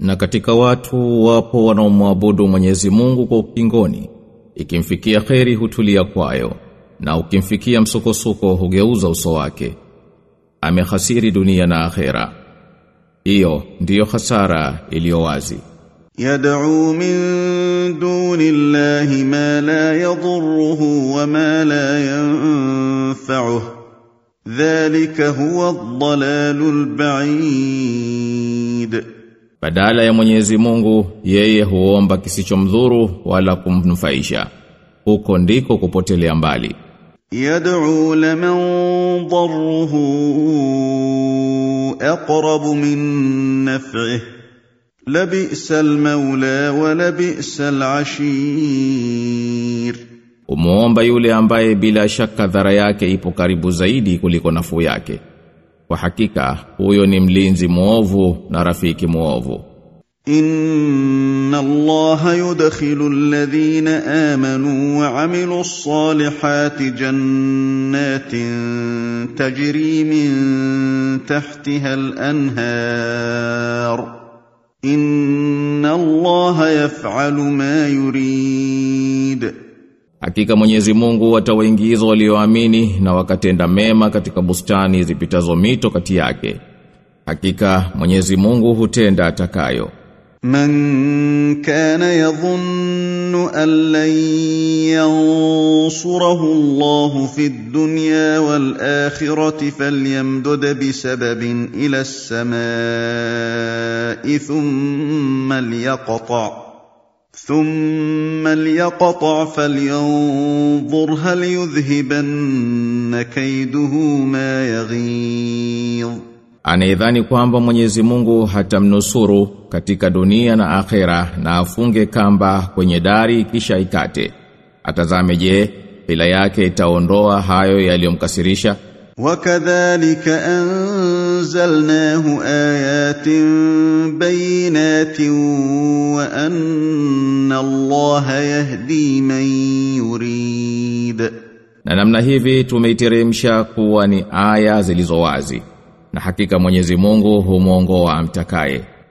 Na katika watu wapo wanaomwabudu Mwenyezi Mungu kwa ukingoni, ikimfikia kheri hutulia kwayo, na ukimfikia msukosuko hugeuza uso wake. Amehasiri dunia na akhera. Hiyo ndiyo hasara iliyo wazi. Yad'u min dunillahi ma la yadhurruhu wa ma la yanfa'u dhalika huwa ad-dalalul ba'id badala ya Mwenyezi Mungu yeye huomba kisichomdhuru wala kumnufaisha. Huko ndiko kupotelea mbali. Yad'u laman darruhu aqrabu min naf'ihi. Labisa al-mawla wa labisa al-ashir. Umuomba yule ambaye bila shaka dhara yake ipo karibu zaidi kuliko nafuu yake. Hakika huyo ni mlinzi muovu na rafiki muovu. إن الله يدخل الذين آمنوا وعملوا الصالحات جنات تجري من تحتها الأنهار إن الله يفعل ما يريد Hakika Mwenyezi Mungu atawaingiza walioamini na wakatenda mema katika bustani zipitazo mito kati yake. Hakika Mwenyezi Mungu hutenda atakayo. Man kana yadhunnu an lan yansurahu Allahu fi dunya wal akhirati falyamdud bi sababin ila as-samaa'i thumma liyaqta' ثم ليقطع فلينظر هل يذهبن كيده ما يغيظ Anaidhani kwamba Mwenyezi Mungu hatamnusuru katika dunia na akhera na afunge kamba kwenye dari kisha ikate. Atazame je, bila yake itaondoa hayo yaliyomkasirisha? وكذلك أنزلناه آيات بينات وأن الله يهدي من يريد Na namna hivi tumeiteremsha kuwa ni aya zilizo wazi. Na hakika Mwenyezi Mungu humuongoa amtakaye.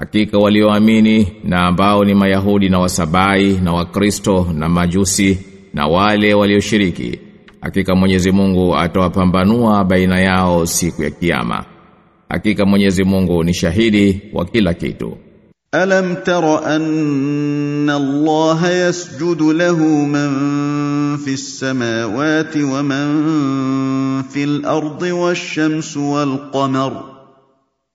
Hakika walioamini na ambao ni Mayahudi na Wasabai na Wakristo na Majusi na wale walioshiriki hakika Mwenyezi Mungu atawapambanua baina yao siku ya kiyama. Hakika Mwenyezi Mungu ni shahidi wa kila kitu. Alam tara anna Allah yasjudu lahu man fis samawati wa man fil ardi wash-shamsu wal qamaru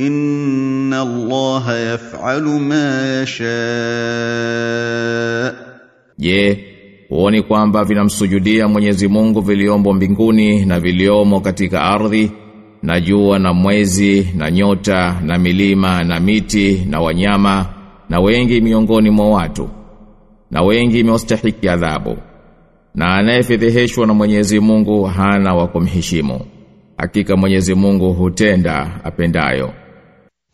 ان الله يفعل ما يشاء Je, huoni kwamba vinamsujudia Mwenyezi Mungu viliombo mbinguni na viliomo katika ardhi na jua na mwezi na nyota na milima na miti na wanyama na wengi miongoni mwa watu na wengi imewastahiki adhabu na anayefedheheshwa na Mwenyezi Mungu hana wa kumheshimu hakika Mwenyezi Mungu hutenda apendayo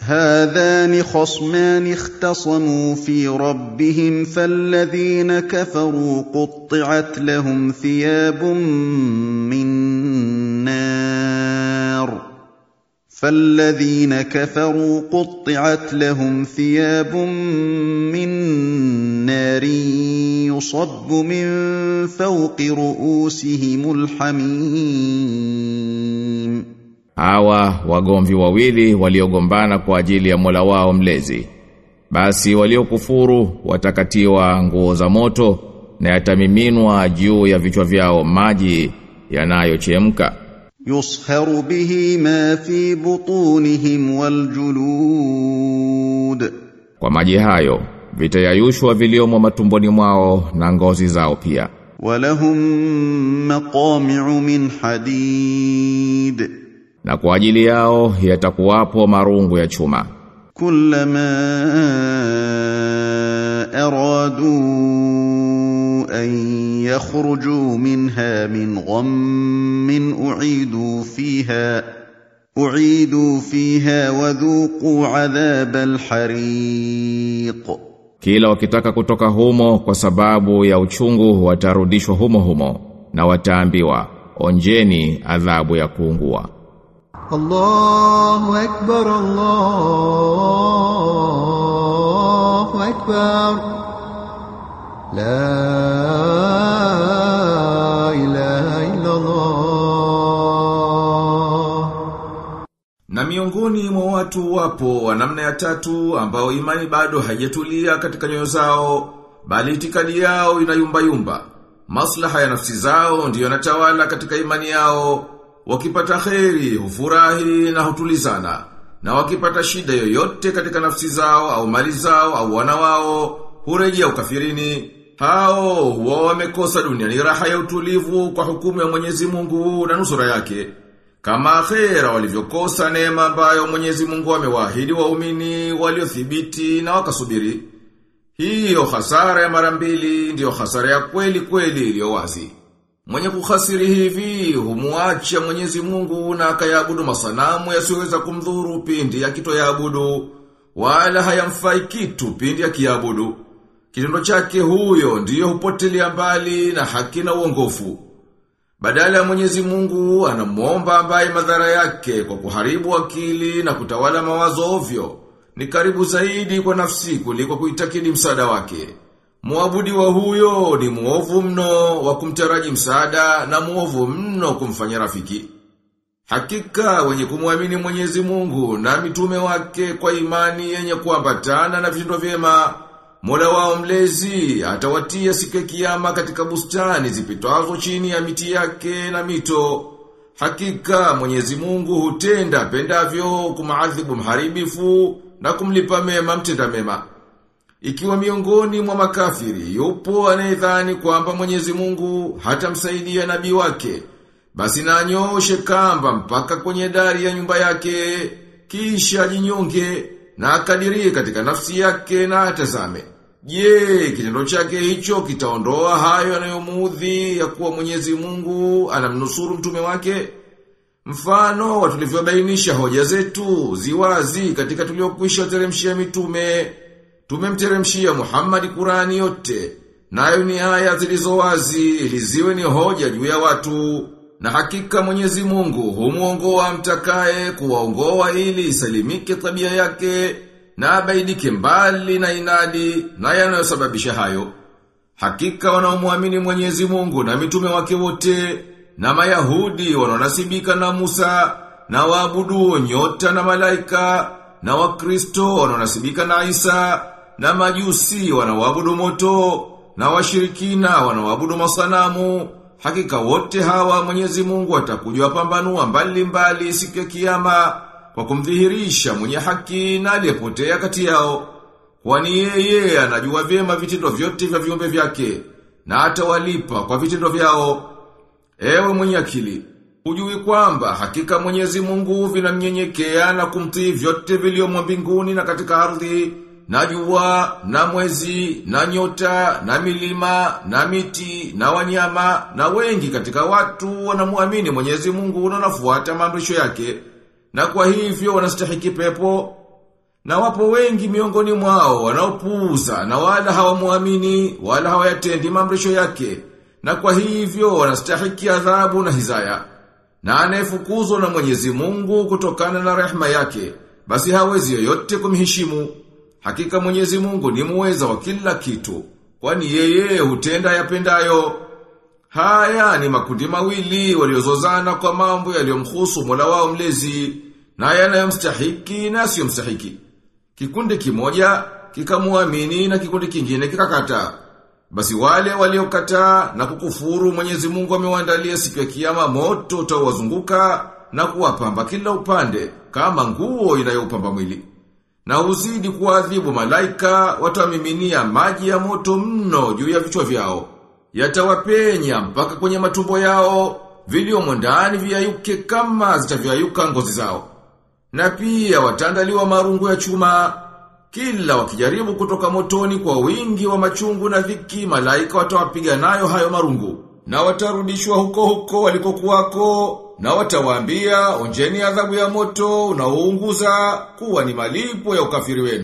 هذان خصمان اختصموا في ربهم فالذين كفروا قطعت لهم ثياب من نار. فالذين كفروا قطعت لهم ثياب من نار يصب من فوق رؤوسهم الحميم. hawa wagomvi wawili waliogombana kwa ajili ya Mola wao mlezi. Basi waliokufuru watakatiwa nguo za moto na yatamiminwa juu ya vichwa vyao maji yanayochemka. Yusharu bihi ma fi butunihim waljulud kwa maji hayo vitayayushwa viliomo matumboni mwao na ngozi zao pia. Walahum maqami'u min hadid na kwa ajili yao yatakuwapo marungu ya chuma. Kullama aradu an yakhruju minha min ghammin u'idu fiha u'idu fiha wa dhuqu adhab al-hariq. Kila wakitaka kutoka humo kwa sababu ya uchungu watarudishwa humo humo na wataambiwa onjeni adhabu ya kuungua. الله أكبر الله أكبر لا إله إلا الله Na miongoni mwa watu wapo wa namna ya tatu ambao imani bado haijatulia katika nyoyo zao, bali itikadi yao inayumba-yumba. Maslaha ya nafsi zao ndiyo yanatawala katika imani yao. Wakipata kheri, hufurahi na hutulizana. Na wakipata shida yoyote katika nafsi zao au mali zao au wana wao, hurejea ukafirini. Hao huwa wamekosa dunia ni raha ya utulivu kwa hukumu ya Mwenyezi Mungu na nusura yake. Kama akhera walivyokosa neema ambayo Mwenyezi Mungu amewaahidi waumini waliothibiti na wakasubiri. Hiyo hasara ya mara mbili ndiyo hasara ya kweli kweli iliyo wazi. Mwenye kukhasiri hivi humuacha Mwenyezi Mungu na akayabudu masanamu yasiyoweza kumdhuru pindi ya kito akitoyaabudu wala hayamfai kitu pindi ya kiabudu. Kitendo chake huyo ndiyo hupotelea mbali na hakina uongofu. Badala ya Mwenyezi Mungu anamuomba ambaye madhara yake kwa kuharibu akili na kutawala mawazo ovyo ni karibu zaidi kwa nafsi kuliko kuitakidi msaada wake. Muabudi wa huyo ni muovu mno wa kumtaraji msaada na muovu mno kumfanya rafiki. Hakika wenye kumwamini Mwenyezi Mungu na mitume wake kwa imani yenye kuambatana na vitendo vyema Mola wao mlezi atawatia siku ya kiyama katika bustani zipitazo chini ya miti yake na mito. Hakika Mwenyezi Mungu hutenda pendavyo kumaadhibu mharibifu na kumlipa mema mtenda mema. Ikiwa miongoni mwa makafiri yupo anayedhani kwamba Mwenyezi Mungu hatamsaidia nabii wake, basi na anyooshe kamba mpaka kwenye dari ya nyumba yake, kisha jinyonge na akadirie katika nafsi yake na atazame. Je, kitendo chake hicho kitaondoa hayo yanayomuudhi ya kuwa Mwenyezi Mungu anamnusuru mtume wake? Mfano watulivyobainisha hoja zetu ziwazi katika tuliokwisha teremshia mitume. Tumemteremshia Muhammad Qurani yote. Nayo ni aya zilizowazi ili ziwe ni hoja juu ya watu. Na hakika Mwenyezi Mungu humuongoa mtakaye kuwaongoa ili isalimike tabia yake na abaidike mbali na inadi na yanayosababisha hayo. Hakika wanaomwamini Mwenyezi Mungu na mitume wake wote na Mayahudi wanaonasibika na Musa na waabudu nyota na malaika na Wakristo wanaonasibika na Isa na Majusi wanaoabudu moto na washirikina wanaoabudu masanamu hakika wote hawa Mwenyezi Mungu atakujua pambanua mbali mbali siku ya kiyama kwa kumdhihirisha mwenye haki na aliyepotea kati yao. Kwani yeye anajua vyema vitendo vyote vya viumbe vyake na atawalipa kwa vitendo vyao. Ewe mwenye akili, ujui kwamba hakika Mwenyezi Mungu vinamnyenyekea na kumtii vyote vilio mbinguni na katika ardhi, na jua, na mwezi, na nyota, na milima, na miti, na wanyama, na wengi katika watu wanamuamini Mwenyezi Mungu na wanafuata maamrisho yake. Na kwa hivyo wanastahiki pepo, Na wapo wengi miongoni mwao wanaopuuza na wala hawamuamini wala hawayatendi maamrisho yake. Na kwa hivyo wanastahiki adhabu na hizaya. Na anayefukuzwa na Mwenyezi Mungu kutokana na rehema yake, basi hawezi yoyote kumheshimu. Hakika Mwenyezi Mungu ni muweza wa kila kitu, kwani yeye hutenda yapendayo. Haya ni makundi mawili waliozozana kwa mambo yaliyomhusu Mola wao mlezi na yanayomstahiki na asiyomstahiki. Kikundi kimoja kikamuamini na kikundi kingine kikakata Basi wale waliokataa na kukufuru Mwenyezi Mungu amewaandalia siku ya kiyama moto utawazunguka na kuwapamba kila upande kama nguo inayoupamba mwili. Na uzidi kuadhibu malaika watamiminia maji ya moto mno juu ya vichwa vyao. Yatawapenya mpaka kwenye matumbo yao, viliomo ndani viayuke kama zitavyayuka ngozi zao. Na pia watandaliwa marungu ya chuma, kila wakijaribu kutoka motoni kwa wingi wa machungu na dhiki, malaika watawapiga nayo hayo marungu. Na watarudishwa huko huko walikokuwako, na watawaambia onjeni adhabu ya moto unaounguza kuwa ni malipo ya ukafiri wenu.